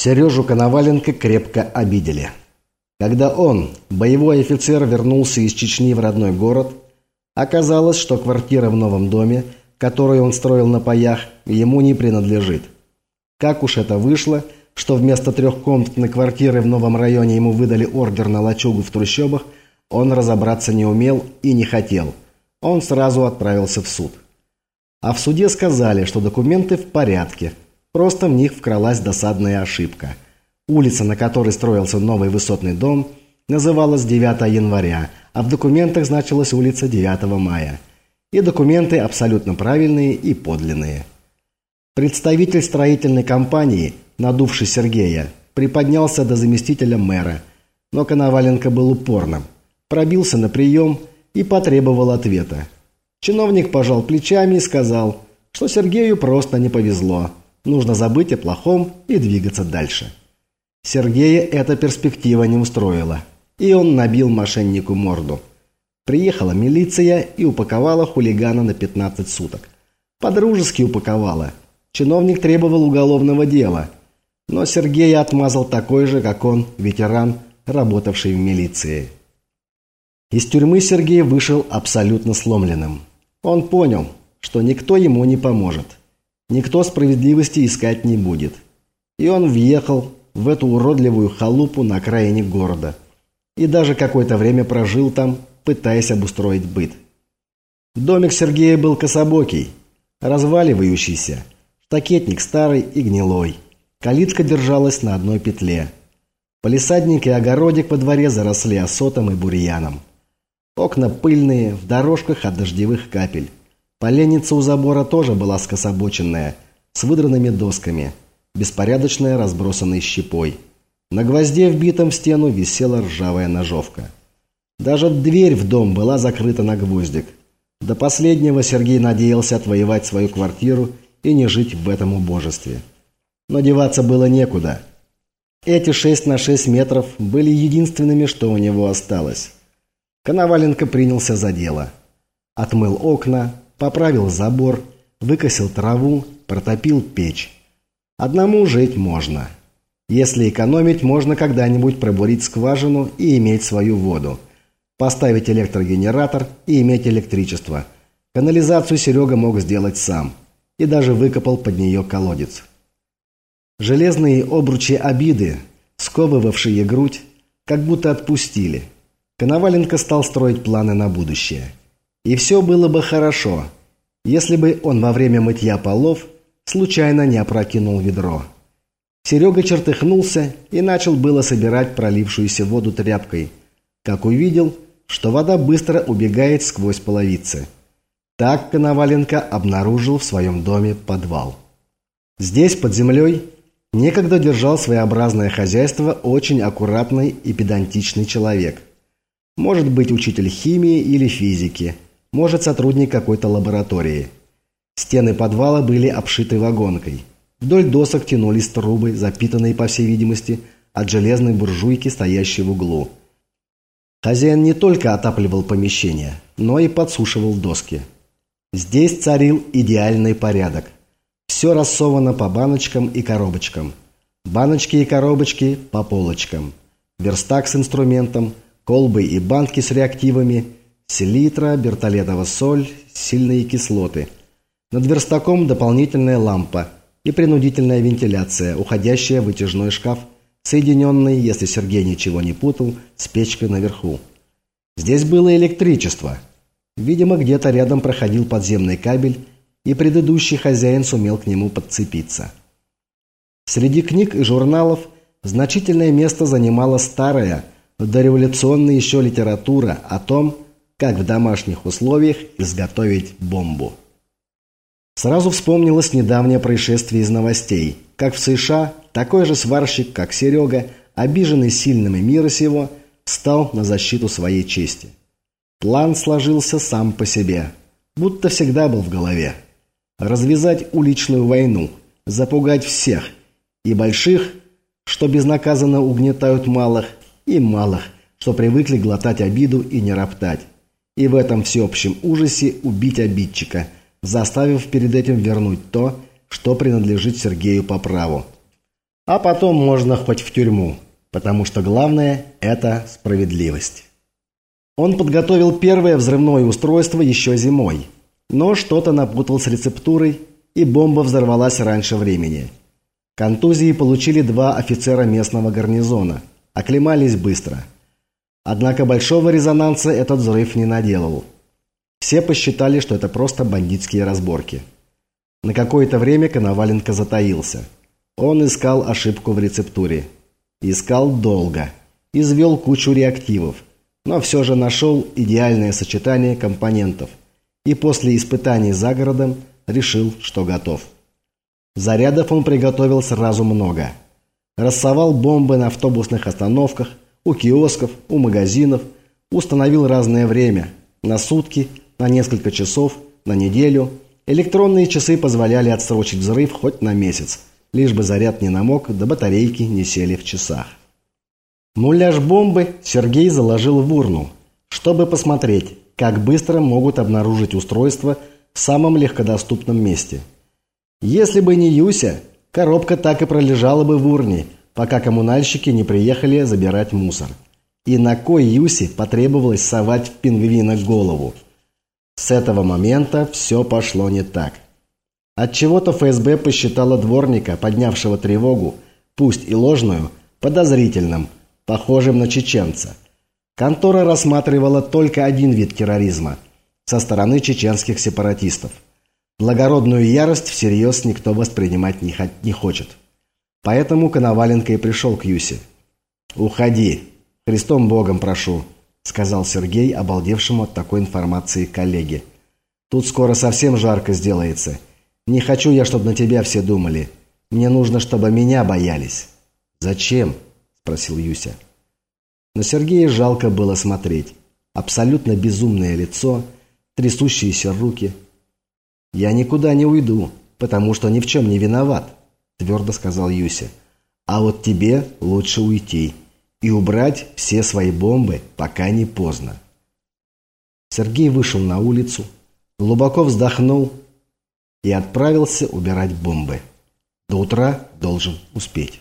Сережу Коноваленко крепко обидели. Когда он, боевой офицер, вернулся из Чечни в родной город, оказалось, что квартира в новом доме, которую он строил на паях, ему не принадлежит. Как уж это вышло, что вместо трехкомнатной квартиры в новом районе ему выдали ордер на лачугу в трущобах, он разобраться не умел и не хотел. Он сразу отправился в суд. А в суде сказали, что документы в порядке – Просто в них вкралась досадная ошибка. Улица, на которой строился новый высотный дом, называлась 9 января, а в документах значилась улица 9 мая. И документы абсолютно правильные и подлинные. Представитель строительной компании, надувший Сергея, приподнялся до заместителя мэра, но Коноваленко был упорным, пробился на прием и потребовал ответа. Чиновник пожал плечами и сказал, что Сергею просто не повезло – Нужно забыть о плохом и двигаться дальше. Сергея эта перспектива не устроила, и он набил мошеннику морду. Приехала милиция и упаковала хулигана на 15 суток. Подружески упаковала. Чиновник требовал уголовного дела, но Сергея отмазал такой же, как он, ветеран, работавший в милиции. Из тюрьмы Сергей вышел абсолютно сломленным. Он понял, что никто ему не поможет. Никто справедливости искать не будет. И он въехал в эту уродливую халупу на окраине города. И даже какое-то время прожил там, пытаясь обустроить быт. Домик Сергея был кособокий, разваливающийся, штакетник старый и гнилой. Калитка держалась на одной петле. Полисадник и огородик во дворе заросли осотом и бурьяном. Окна пыльные, в дорожках от дождевых капель. Поленница у забора тоже была скособоченная, с выдранными досками, беспорядочная, разбросанной щепой. На гвозде, вбитом в стену, висела ржавая ножовка. Даже дверь в дом была закрыта на гвоздик. До последнего Сергей надеялся отвоевать свою квартиру и не жить в этом убожестве. Но деваться было некуда. Эти шесть на шесть метров были единственными, что у него осталось. Коноваленко принялся за дело. Отмыл окна, поправил забор, выкосил траву, протопил печь. Одному жить можно. Если экономить, можно когда-нибудь пробурить скважину и иметь свою воду. Поставить электрогенератор и иметь электричество. Канализацию Серега мог сделать сам. И даже выкопал под нее колодец. Железные обручи обиды, сковывавшие грудь, как будто отпустили. Коноваленко стал строить планы на будущее. И все было бы хорошо, если бы он во время мытья полов случайно не опрокинул ведро. Серега чертыхнулся и начал было собирать пролившуюся воду тряпкой, как увидел, что вода быстро убегает сквозь половицы. Так Коноваленко обнаружил в своем доме подвал. Здесь, под землей, некогда держал своеобразное хозяйство очень аккуратный и педантичный человек. Может быть, учитель химии или физики – может, сотрудник какой-то лаборатории. Стены подвала были обшиты вагонкой. Вдоль досок тянулись трубы, запитанные, по всей видимости, от железной буржуйки, стоящей в углу. Хозяин не только отапливал помещение, но и подсушивал доски. Здесь царил идеальный порядок. Все рассовано по баночкам и коробочкам. Баночки и коробочки по полочкам. Верстак с инструментом, колбы и банки с реактивами – селитра, бертолетова соль, сильные кислоты. Над верстаком дополнительная лампа и принудительная вентиляция, уходящая в вытяжной шкаф, соединенный, если Сергей ничего не путал, с печкой наверху. Здесь было электричество. Видимо, где-то рядом проходил подземный кабель, и предыдущий хозяин сумел к нему подцепиться. Среди книг и журналов значительное место занимала старая, дореволюционная еще литература о том, как в домашних условиях изготовить бомбу. Сразу вспомнилось недавнее происшествие из новостей. Как в США, такой же сварщик, как Серега, обиженный сильными мира сего, встал на защиту своей чести. План сложился сам по себе, будто всегда был в голове. Развязать уличную войну, запугать всех, и больших, что безнаказанно угнетают малых, и малых, что привыкли глотать обиду и не роптать и в этом всеобщем ужасе убить обидчика, заставив перед этим вернуть то, что принадлежит Сергею по праву. А потом можно хоть в тюрьму, потому что главное – это справедливость. Он подготовил первое взрывное устройство еще зимой, но что-то напутал с рецептурой, и бомба взорвалась раньше времени. Контузии получили два офицера местного гарнизона, оклемались быстро. Однако большого резонанса этот взрыв не наделал. Все посчитали, что это просто бандитские разборки. На какое-то время Коноваленко затаился. Он искал ошибку в рецептуре. Искал долго. Извел кучу реактивов. Но все же нашел идеальное сочетание компонентов. И после испытаний за городом решил, что готов. Зарядов он приготовил сразу много. Рассовал бомбы на автобусных остановках, у киосков, у магазинов, установил разное время – на сутки, на несколько часов, на неделю. Электронные часы позволяли отсрочить взрыв хоть на месяц, лишь бы заряд не намок, да батарейки не сели в часах. Муляж бомбы Сергей заложил в урну, чтобы посмотреть, как быстро могут обнаружить устройство в самом легкодоступном месте – если бы не Юся, коробка так и пролежала бы в урне, пока коммунальщики не приехали забирать мусор. И на кой Юсе потребовалось совать в пингвина голову? С этого момента все пошло не так. Отчего-то ФСБ посчитала дворника, поднявшего тревогу, пусть и ложную, подозрительным, похожим на чеченца. Контора рассматривала только один вид терроризма – со стороны чеченских сепаратистов – Благородную ярость всерьез никто воспринимать не хочет. Поэтому Коноваленко и пришел к Юсе. «Уходи. Христом Богом прошу», — сказал Сергей, обалдевшему от такой информации коллеге. «Тут скоро совсем жарко сделается. Не хочу я, чтобы на тебя все думали. Мне нужно, чтобы меня боялись». «Зачем?» — спросил Юся. На Сергея жалко было смотреть. Абсолютно безумное лицо, трясущиеся руки — «Я никуда не уйду, потому что ни в чем не виноват», – твердо сказал Юся. «А вот тебе лучше уйти и убрать все свои бомбы, пока не поздно». Сергей вышел на улицу, глубоко вздохнул и отправился убирать бомбы. До утра должен успеть.